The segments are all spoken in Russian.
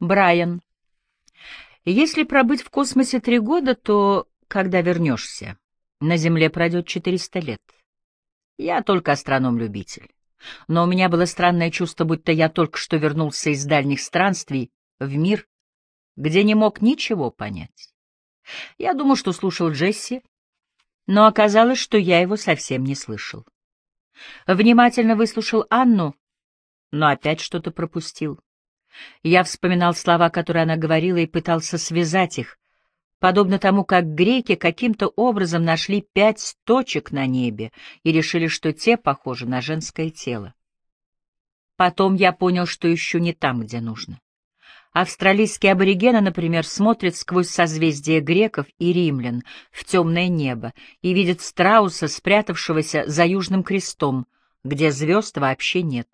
Брайан. Если пробыть в космосе три года, то, когда вернешься, на Земле пройдет 400 лет. Я только астроном-любитель. Но у меня было странное чувство, будто я только что вернулся из дальних странствий в мир, где не мог ничего понять. Я думал, что слушал Джесси, но оказалось, что я его совсем не слышал. Внимательно выслушал Анну, но опять что-то пропустил. Я вспоминал слова, которые она говорила, и пытался связать их, подобно тому, как греки каким-то образом нашли пять точек на небе и решили, что те похожи на женское тело. Потом я понял, что ищу не там, где нужно. Австралийские аборигены, например, смотрят сквозь созвездие греков и римлян в темное небо и видят страуса, спрятавшегося за Южным крестом, где звезд вообще нет.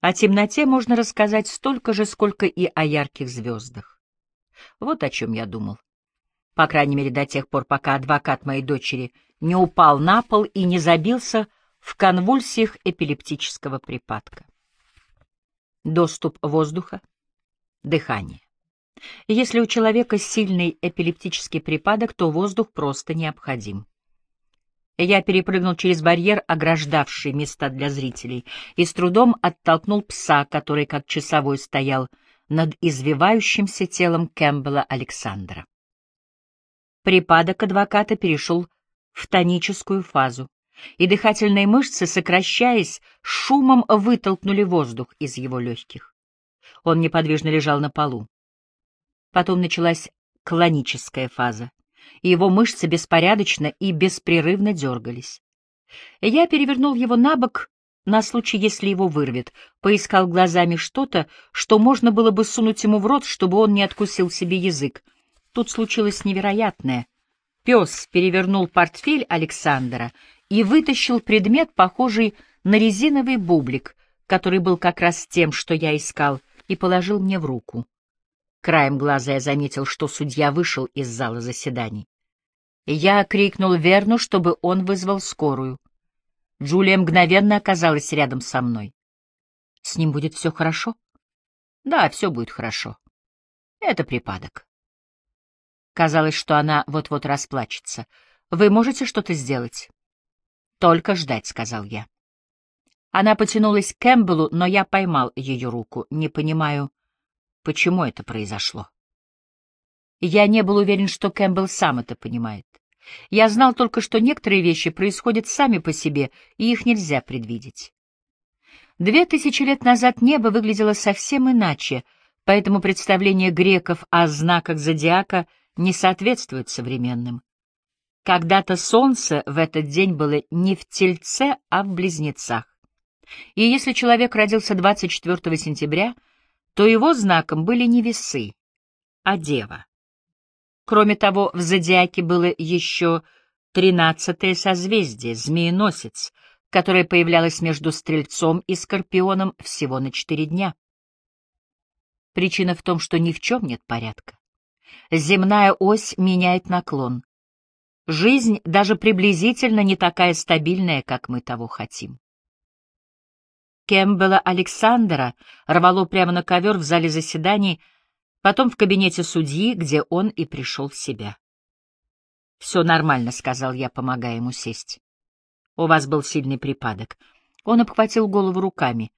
О темноте можно рассказать столько же, сколько и о ярких звездах. Вот о чем я думал. По крайней мере, до тех пор, пока адвокат моей дочери не упал на пол и не забился в конвульсиях эпилептического припадка. Доступ воздуха, дыхание. Если у человека сильный эпилептический припадок, то воздух просто необходим. Я перепрыгнул через барьер, ограждавший места для зрителей, и с трудом оттолкнул пса, который как часовой стоял над извивающимся телом Кэмпбелла Александра. Припадок адвоката перешел в тоническую фазу, и дыхательные мышцы, сокращаясь, шумом вытолкнули воздух из его легких. Он неподвижно лежал на полу. Потом началась клоническая фаза и его мышцы беспорядочно и беспрерывно дергались. Я перевернул его на бок на случай, если его вырвет, поискал глазами что-то, что можно было бы сунуть ему в рот, чтобы он не откусил себе язык. Тут случилось невероятное. Пес перевернул портфель Александра и вытащил предмет, похожий на резиновый бублик, который был как раз тем, что я искал, и положил мне в руку. Краем глаза я заметил, что судья вышел из зала заседаний. Я крикнул Верну, чтобы он вызвал скорую. Джулия мгновенно оказалась рядом со мной. — С ним будет все хорошо? — Да, все будет хорошо. Это припадок. Казалось, что она вот-вот расплачется. — Вы можете что-то сделать? — Только ждать, — сказал я. Она потянулась к Кэмпбеллу, но я поймал ее руку. Не понимаю, почему это произошло. Я не был уверен, что Кэмпбелл сам это понимает. Я знал только, что некоторые вещи происходят сами по себе, и их нельзя предвидеть. Две тысячи лет назад небо выглядело совсем иначе, поэтому представление греков о знаках зодиака не соответствует современным. Когда-то солнце в этот день было не в Тельце, а в Близнецах. И если человек родился 24 сентября — то его знаком были не весы, а дева. Кроме того, в зодиаке было еще тринадцатое созвездие, змееносец, которое появлялось между Стрельцом и Скорпионом всего на четыре дня. Причина в том, что ни в чем нет порядка. Земная ось меняет наклон. Жизнь даже приблизительно не такая стабильная, как мы того хотим. Кэмпбелла Александра рвало прямо на ковер в зале заседаний, потом в кабинете судьи, где он и пришел в себя. — Все нормально, — сказал я, помогая ему сесть. — У вас был сильный припадок. Он обхватил голову руками.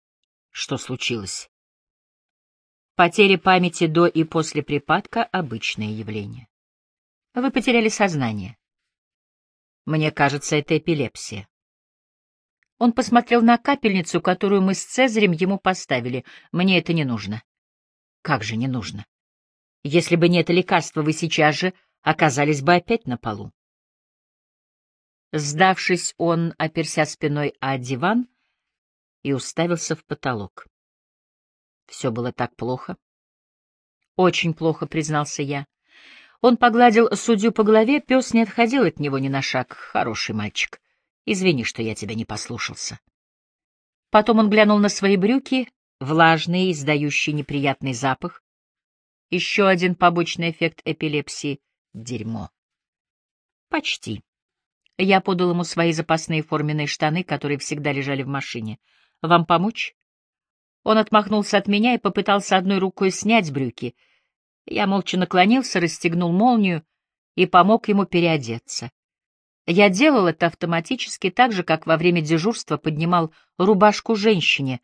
— Что случилось? Потеря памяти до и после припадка — обычное явление. Вы потеряли сознание. Мне кажется, это эпилепсия. Он посмотрел на капельницу, которую мы с Цезарем ему поставили. Мне это не нужно. Как же не нужно? Если бы не это лекарство, вы сейчас же оказались бы опять на полу. Сдавшись, он оперся спиной о диван и уставился в потолок. Все было так плохо. Очень плохо, признался я. Он погладил судью по голове, пес не отходил от него ни на шаг. Хороший мальчик. Извини, что я тебя не послушался. Потом он глянул на свои брюки, влажные, издающие неприятный запах. Еще один побочный эффект эпилепсии — дерьмо. Почти. Я подал ему свои запасные форменные штаны, которые всегда лежали в машине. Вам помочь? Он отмахнулся от меня и попытался одной рукой снять брюки. Я молча наклонился, расстегнул молнию и помог ему переодеться. Я делал это автоматически, так же, как во время дежурства поднимал рубашку женщине,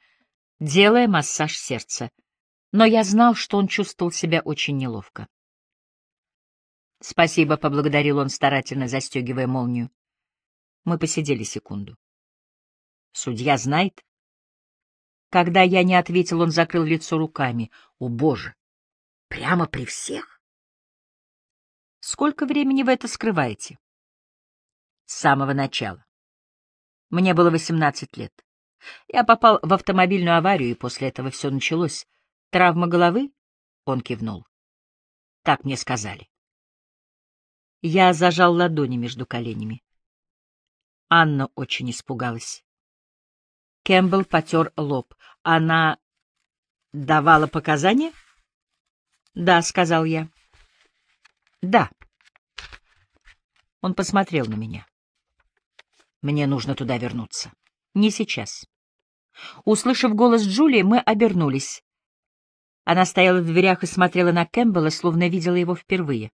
делая массаж сердца. Но я знал, что он чувствовал себя очень неловко. «Спасибо», — поблагодарил он, старательно застегивая молнию. Мы посидели секунду. «Судья знает?» Когда я не ответил, он закрыл лицо руками. «О, Боже! Прямо при всех!» «Сколько времени вы это скрываете?» С самого начала. Мне было 18 лет. Я попал в автомобильную аварию, и после этого все началось. Травма головы? Он кивнул. Так мне сказали. Я зажал ладони между коленями. Анна очень испугалась. Кэмпбелл потер лоб. Она давала показания? Да, сказал я. Да. Он посмотрел на меня. Мне нужно туда вернуться. Не сейчас. Услышав голос Джулии, мы обернулись. Она стояла в дверях и смотрела на Кэмпбелла, словно видела его впервые.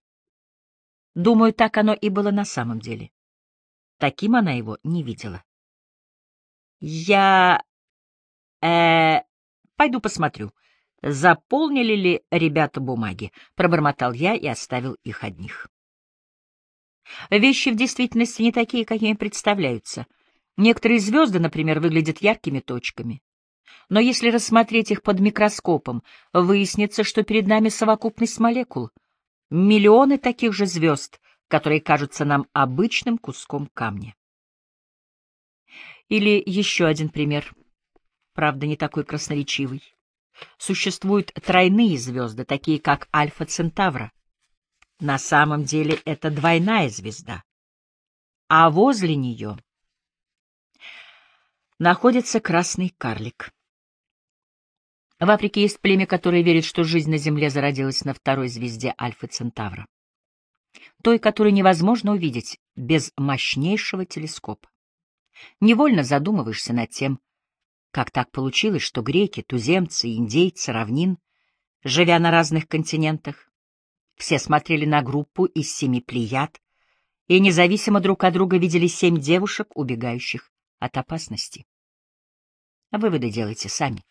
Думаю, так оно и было на самом деле. Таким она его не видела. Я... э пойду посмотрю, заполнили ли ребята бумаги, пробормотал я и оставил их одних. Вещи в действительности не такие, какими представляются. Некоторые звезды, например, выглядят яркими точками. Но если рассмотреть их под микроскопом, выяснится, что перед нами совокупность молекул. Миллионы таких же звезд, которые кажутся нам обычным куском камня. Или еще один пример, правда, не такой красноречивый. Существуют тройные звезды, такие как Альфа Центавра. На самом деле это двойная звезда, а возле нее находится красный карлик. В Африке есть племя, которое верит, что жизнь на Земле зародилась на второй звезде Альфы Центавра, той, которую невозможно увидеть без мощнейшего телескопа. Невольно задумываешься над тем, как так получилось, что греки, туземцы, индейцы, равнин, живя на разных континентах, все смотрели на группу из семи плеяд и независимо друг от друга видели семь девушек, убегающих от опасности. Выводы делайте сами.